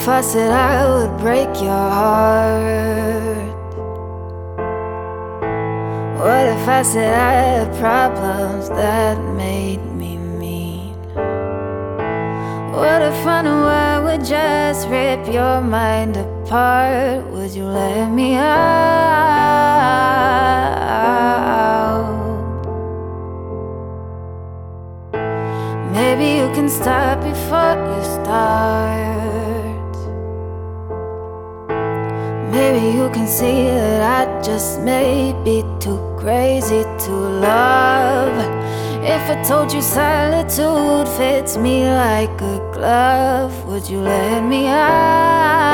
if I said I would break your heart? What if I said I had problems that made me mean? What if I knew I would just rip your mind apart? Would you let me out? Maybe you can stop before you start. Maybe you can see that I just may be too crazy to love. If I told you solitude fits me like a glove, would you let me out?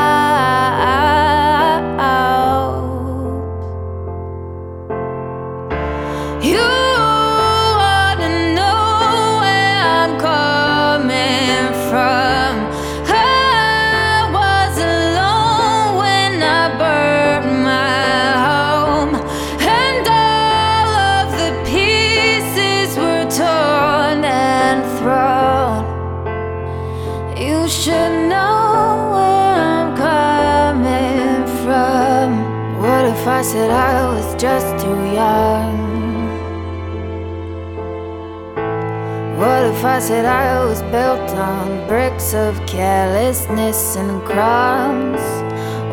I said I was just too young? What if I said I was built on bricks of carelessness and crumbs?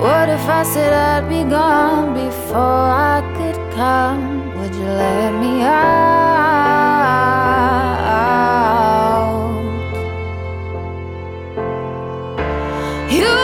What if I said I'd be gone before I could come? Would you let me out? You